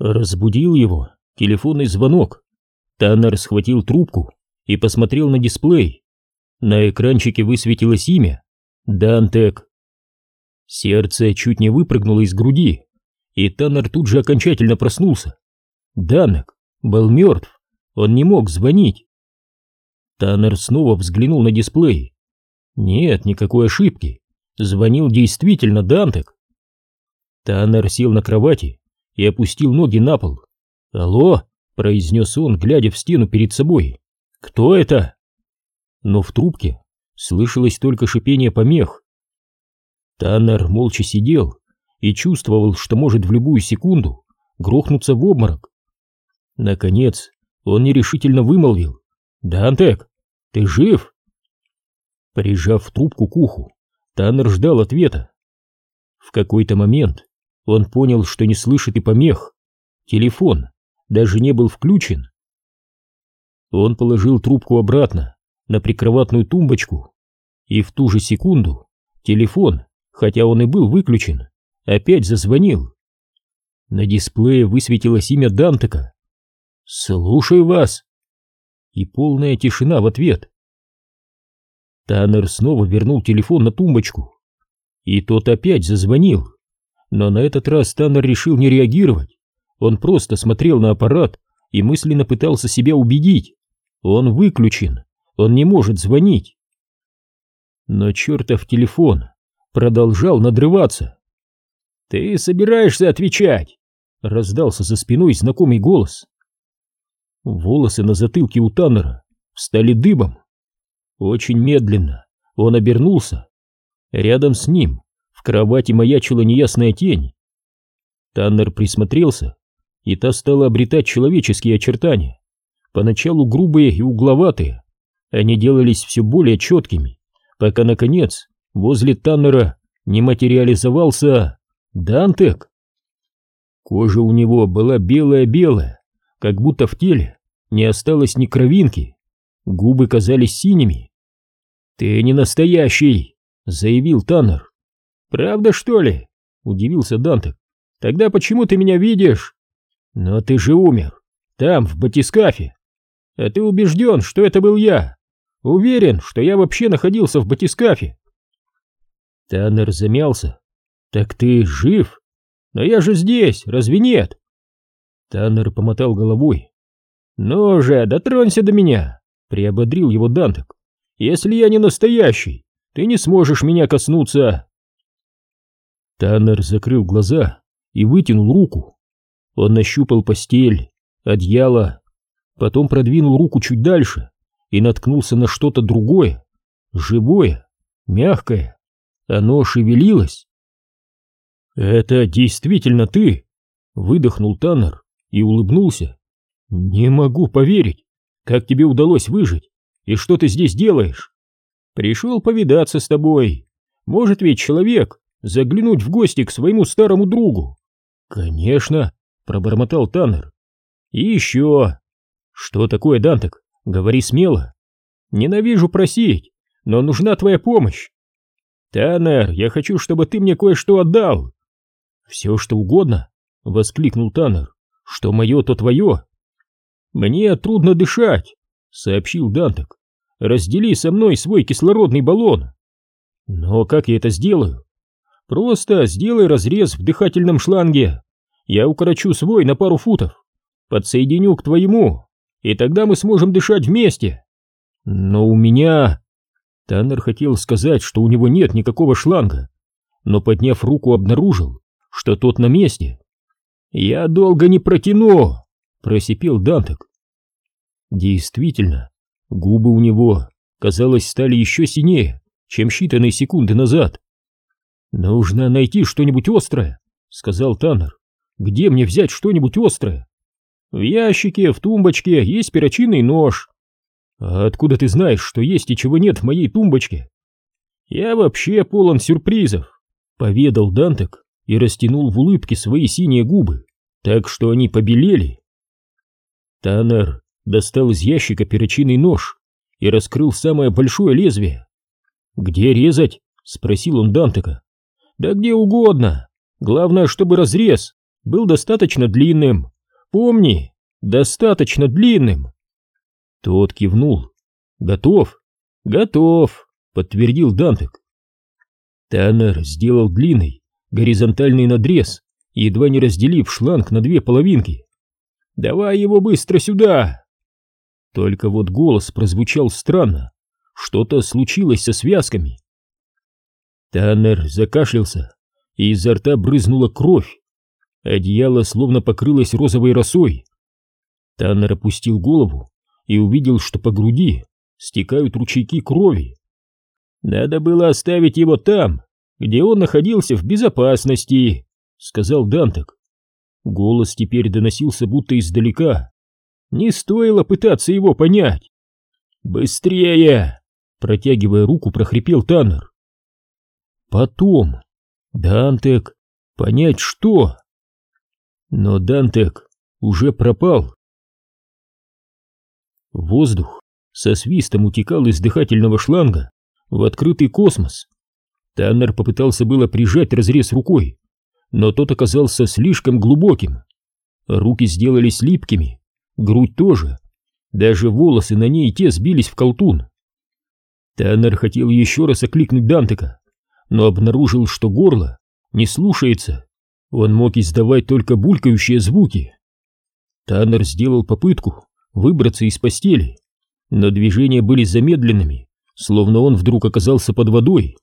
Разбудил его телефонный звонок. Таннер схватил трубку и посмотрел на дисплей. На экранчике высветилось имя — Дантек. Сердце чуть не выпрыгнуло из груди, и Таннер тут же окончательно проснулся. Данек был мертв, он не мог звонить. Таннер снова взглянул на дисплей. Нет, никакой ошибки. Звонил действительно Дантек. Таннер сел на кровати и опустил ноги на пол. «Алло!» — произнес он, глядя в стену перед собой. «Кто это?» Но в трубке слышалось только шипение помех. Таннер молча сидел и чувствовал, что может в любую секунду грохнуться в обморок. Наконец он нерешительно вымолвил. «Дантек, ты жив?» Прижав трубку к уху, Таннер ждал ответа. В какой-то момент он понял, что не слышит и помех. Телефон даже не был включен. Он положил трубку обратно на прикроватную тумбочку, и в ту же секунду телефон, хотя он и был выключен, опять зазвонил. На дисплее высветилось имя Дантека. «Слушаю вас!» И полная тишина в ответ. Таннер снова вернул телефон на тумбочку. И тот опять зазвонил. Но на этот раз Таннер решил не реагировать. Он просто смотрел на аппарат и мысленно пытался себя убедить. Он выключен, он не может звонить. Но чертов телефон продолжал надрываться. «Ты собираешься отвечать?» — раздался за спиной знакомый голос. Волосы на затылке у Таннера встали дыбом. Очень медленно он обернулся. Рядом с ним в кровати маячила неясная тень. Таннер присмотрелся, и та стала обретать человеческие очертания поначалу грубые и угловатые, они делались все более четкими, пока, наконец, возле Таннера не материализовался Дантек. Кожа у него была белая-белая, как будто в теле не осталось ни кровинки, губы казались синими. «Ты не настоящий!» — заявил Таннер. «Правда, что ли?» — удивился Дантек. «Тогда почему ты меня видишь?» «Но ты же умер, там, в батискафе!» А ты убежден, что это был я? Уверен, что я вообще находился в батискафе?» Таннер замялся. «Так ты жив? Но я же здесь, разве нет?» Таннер помотал головой. «Ну же, дотронься до меня!» — приободрил его Дантек. «Если я не настоящий, ты не сможешь меня коснуться!» Таннер закрыл глаза и вытянул руку. Он нащупал постель, одеяло, потом продвинул руку чуть дальше и наткнулся на что-то другое, живое, мягкое. Оно шевелилось. «Это действительно ты?» — выдохнул Таннер и улыбнулся. «Не могу поверить. Как тебе удалось выжить? И что ты здесь делаешь?» «Пришел повидаться с тобой. Может ведь человек заглянуть в гости к своему старому другу?» «Конечно», — пробормотал Таннер. «И еще, «Что такое, Дантек? Говори смело. Ненавижу просить, но нужна твоя помощь. Таннер, я хочу, чтобы ты мне кое-что отдал». «Все, что угодно?» — воскликнул Таннер. «Что мое, то твое». «Мне трудно дышать», — сообщил Дантек. «Раздели со мной свой кислородный баллон». «Но как я это сделаю?» «Просто сделай разрез в дыхательном шланге. Я укорочу свой на пару футов. Подсоединю к твоему и тогда мы сможем дышать вместе. Но у меня... Таннер хотел сказать, что у него нет никакого шланга, но, подняв руку, обнаружил, что тот на месте. «Я долго не протяну!» — просипел Дантек. Действительно, губы у него, казалось, стали еще синее, чем считанные секунды назад. «Нужно найти что-нибудь острое», — сказал Таннер. «Где мне взять что-нибудь острое?» В ящике, в тумбочке есть перочинный нож. А откуда ты знаешь, что есть и чего нет в моей тумбочке? Я вообще полон сюрпризов, поведал Дантек и растянул в улыбке свои синие губы, так что они побелели. Таннер достал из ящика перочинный нож и раскрыл самое большое лезвие. «Где резать?» — спросил он Дантека. «Да где угодно. Главное, чтобы разрез был достаточно длинным. Помни, достаточно длинным. Тот кивнул. Готов? Готов, подтвердил Дантек. Таннер сделал длинный, горизонтальный надрез, едва не разделив шланг на две половинки. «Давай его быстро сюда!» Только вот голос прозвучал странно. Что-то случилось со связками. Таннер закашлялся, и изо рта брызнула кровь. Одеяло словно покрылось розовой росой. Таннер опустил голову и увидел, что по груди стекают ручейки крови. «Надо было оставить его там, где он находился в безопасности», — сказал Дантек. Голос теперь доносился будто издалека. Не стоило пытаться его понять. «Быстрее!» — протягивая руку, прохрипел Таннер. «Потом. Дантек. Понять что?» Но Дантек уже пропал. Воздух со свистом утекал из дыхательного шланга в открытый космос. Таннер попытался было прижать разрез рукой, но тот оказался слишком глубоким. Руки сделались липкими, грудь тоже, даже волосы на ней те сбились в колтун. Таннер хотел еще раз окликнуть Дантека, но обнаружил, что горло не слушается. Он мог издавать только булькающие звуки. Таннер сделал попытку выбраться из постели, но движения были замедленными, словно он вдруг оказался под водой.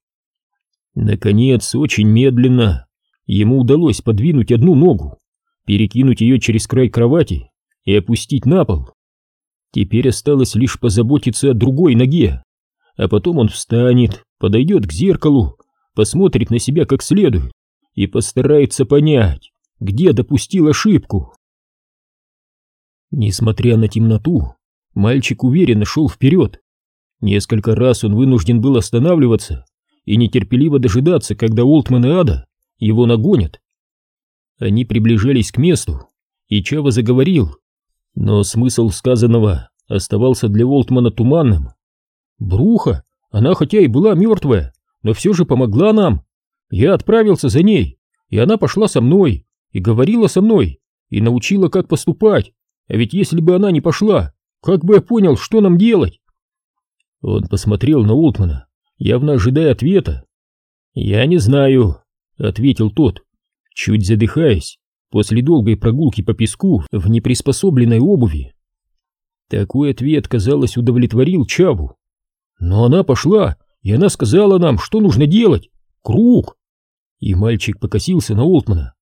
Наконец, очень медленно, ему удалось подвинуть одну ногу, перекинуть ее через край кровати и опустить на пол. Теперь осталось лишь позаботиться о другой ноге, а потом он встанет, подойдет к зеркалу, посмотрит на себя как следует и постарается понять, где допустил ошибку. Несмотря на темноту, мальчик уверенно шел вперед. Несколько раз он вынужден был останавливаться и нетерпеливо дожидаться, когда Олтман и Ада его нагонят. Они приближались к месту, и Чава заговорил, но смысл сказанного оставался для Волтмана туманным. «Бруха, она хотя и была мертвая, но все же помогла нам. Я отправился за ней, и она пошла со мной, и говорила со мной, и научила, как поступать. А ведь если бы она не пошла, как бы я понял, что нам делать?» Он посмотрел на Олтмана, явно ожидая ответа. «Я не знаю», — ответил тот, чуть задыхаясь после долгой прогулки по песку в неприспособленной обуви. Такой ответ, казалось, удовлетворил Чаву. Но она пошла, и она сказала нам, что нужно делать. Круг. И мальчик покосился на Олтмана.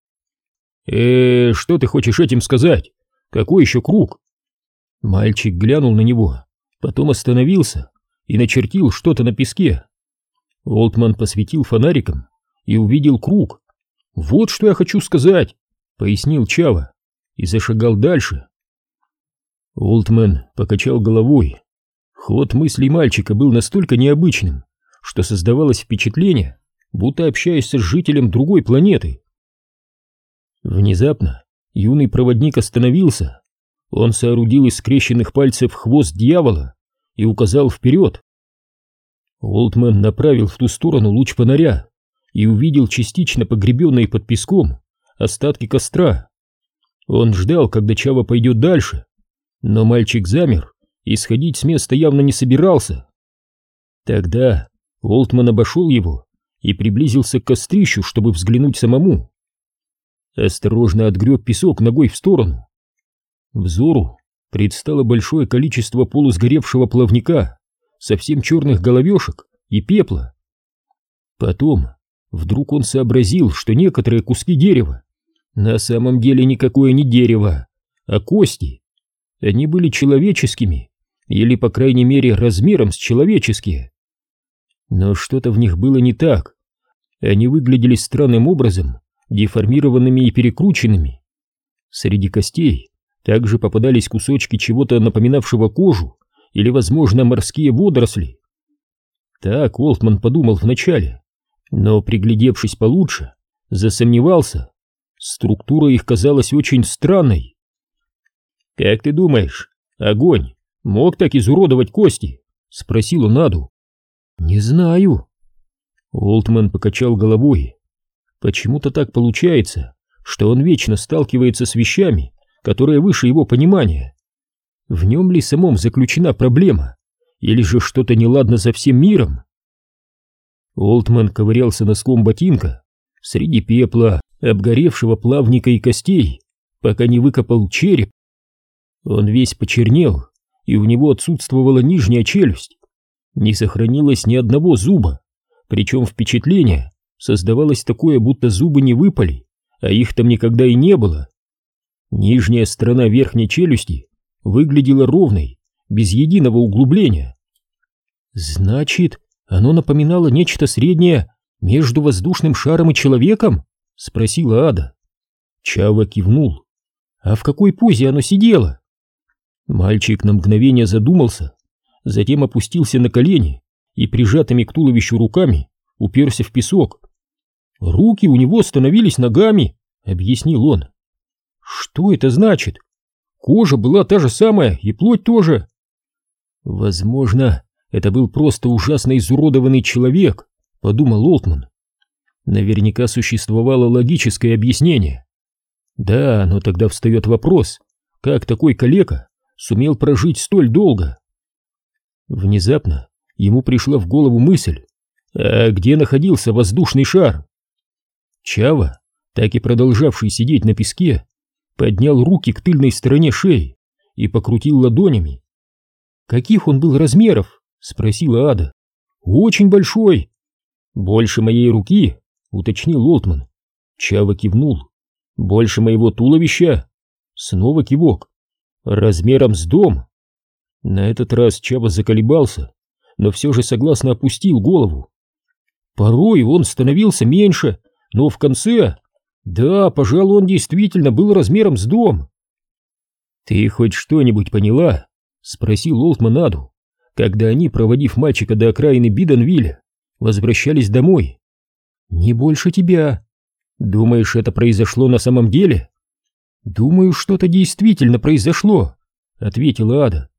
«Э, что ты хочешь этим сказать? Какой еще круг?» Мальчик глянул на него, потом остановился и начертил что-то на песке. Олтман посветил фонариком и увидел круг. «Вот что я хочу сказать!» — пояснил Чава и зашагал дальше. Олтман покачал головой. Ход мыслей мальчика был настолько необычным, что создавалось впечатление, будто общаешься с жителем другой планеты. Внезапно юный проводник остановился. Он соорудил из скрещенных пальцев хвост дьявола и указал вперед. Олтман направил в ту сторону луч фонаря и увидел частично погребенные под песком остатки костра. Он ждал, когда Чава пойдет дальше, но мальчик замер и сходить с места явно не собирался. Тогда Олтман обошел его и приблизился к кострищу, чтобы взглянуть самому. Осторожно отгреб песок ногой в сторону. Взору предстало большое количество полусгоревшего плавника, совсем черных головешек и пепла. Потом вдруг он сообразил, что некоторые куски дерева на самом деле никакое не дерево, а кости. Они были человеческими, или, по крайней мере, размером с человеческие. Но что-то в них было не так. Они выглядели странным образом, деформированными и перекрученными. Среди костей также попадались кусочки чего-то напоминавшего кожу или, возможно, морские водоросли. Так Олтман подумал вначале, но, приглядевшись получше, засомневался. Структура их казалась очень странной. «Как ты думаешь, огонь мог так изуродовать кости?» — спросил он Аду. «Не знаю». Олтман покачал головой. «Почему-то так получается, что он вечно сталкивается с вещами, которые выше его понимания. В нем ли самом заключена проблема, или же что-то неладно за всем миром? Олтман ковырялся носком ботинка среди пепла, обгоревшего плавника и костей, пока не выкопал череп. Он весь почернел, и у него отсутствовала нижняя челюсть. Не сохранилось ни одного зуба, причем впечатление создавалось такое, будто зубы не выпали, а их там никогда и не было. Нижняя сторона верхней челюсти выглядела ровной, без единого углубления. Значит, оно напоминало нечто среднее между воздушным шаром и человеком? Спросила Ада. Чава кивнул. А в какой позе оно сидело? Мальчик на мгновение задумался, затем опустился на колени и прижатыми к туловищу руками уперся в песок. Руки у него становились ногами, объяснил он. Что это значит? Кожа была та же самая, и плоть тоже. Возможно, это был просто ужасно изуродованный человек, подумал Олтман. Наверняка существовало логическое объяснение. Да, но тогда встает вопрос, как такой калека сумел прожить столь долго? Внезапно ему пришла в голову мысль, а где находился воздушный шар? Чава, так и продолжавший сидеть на песке, поднял руки к тыльной стороне шеи и покрутил ладонями. «Каких он был размеров?» — спросила Ада. «Очень большой». «Больше моей руки?» — уточнил Лотман. Чава кивнул. «Больше моего туловища?» Снова кивок. «Размером с дом?» На этот раз Чава заколебался, но все же согласно опустил голову. Порой он становился меньше, но в конце да, пожалуй, он действительно был размером с дом. Ты хоть что-нибудь поняла? Спросил Олтман Аду, когда они, проводив мальчика до окраины Бидонвилля, возвращались домой. Не больше тебя. Думаешь, это произошло на самом деле? Думаю, что-то действительно произошло, ответила Ада.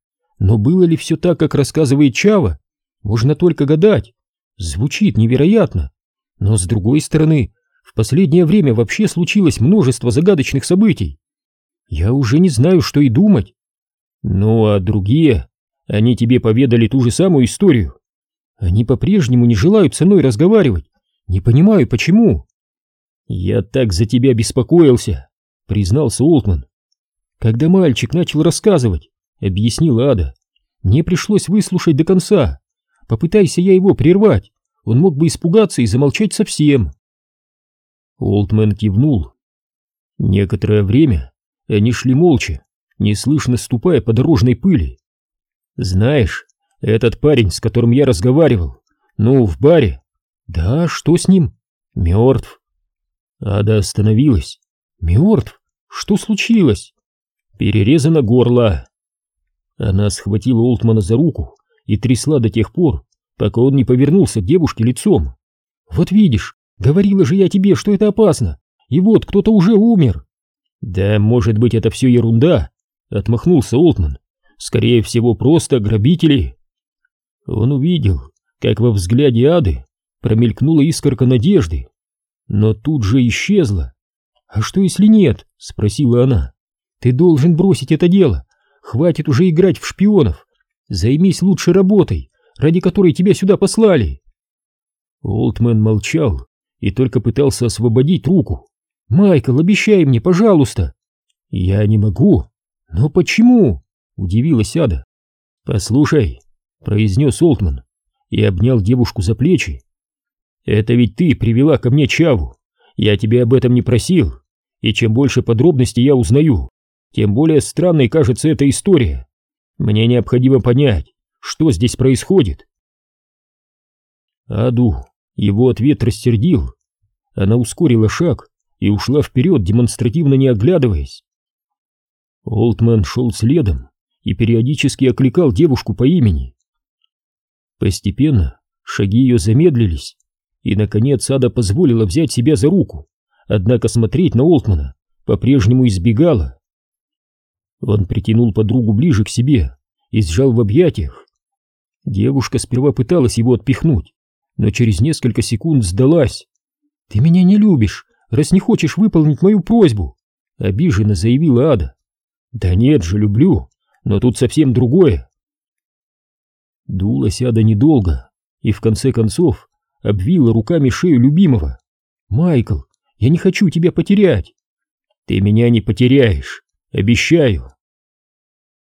Но было ли все так, как рассказывает Чава? Можно только гадать. Звучит невероятно. Но с другой стороны, в последнее время вообще случилось множество загадочных событий. Я уже не знаю, что и думать. Ну а другие, они тебе поведали ту же самую историю. Они по-прежнему не желают со мной разговаривать. Не понимаю, почему. Я так за тебя беспокоился, признался Олтман. Когда мальчик начал рассказывать, объяснила Ада, мне пришлось выслушать до конца. Попытайся я его прервать, он мог бы испугаться и замолчать совсем. Олдмен кивнул. Некоторое время они шли молча, неслышно ступая по дорожной пыли. «Знаешь, этот парень, с которым я разговаривал, ну, в баре...» «Да, что с ним?» «Мертв». Ада остановилась. «Мертв? Что случилось?» «Перерезано горло». Она схватила Олтмана за руку и трясла до тех пор, пока он не повернулся к девушке лицом. «Вот видишь, Говорила же я тебе, что это опасно. И вот кто-то уже умер. Да, может быть, это все ерунда, отмахнулся Олтман. Скорее всего, просто грабители. Он увидел, как во взгляде Ады промелькнула искорка надежды, но тут же исчезла. «А что, если нет?» — спросила она. «Ты должен бросить это дело. Хватит уже играть в шпионов. Займись лучше работой, ради которой тебя сюда послали». Олтман молчал, и только пытался освободить руку. «Майкл, обещай мне, пожалуйста!» «Я не могу!» «Но почему?» — удивилась Ада. «Послушай», — произнес Олтман и обнял девушку за плечи. «Это ведь ты привела ко мне Чаву. Я тебя об этом не просил, и чем больше подробностей я узнаю, тем более странной кажется эта история. Мне необходимо понять, что здесь происходит». Аду его ответ рассердил. Она ускорила шаг и ушла вперед, демонстративно не оглядываясь. Олтман шел следом и периодически окликал девушку по имени. Постепенно шаги ее замедлились, и, наконец, Ада позволила взять себя за руку, однако смотреть на Олтмана по-прежнему избегала. Он притянул подругу ближе к себе и сжал в объятиях. Девушка сперва пыталась его отпихнуть, но через несколько секунд сдалась. «Ты меня не любишь, раз не хочешь выполнить мою просьбу», — обиженно заявила Ада. «Да нет же, люблю, но тут совсем другое». Дулась Ада недолго и в конце концов обвила руками шею любимого. «Майкл, я не хочу тебя потерять. Ты меня не потеряешь, обещаю.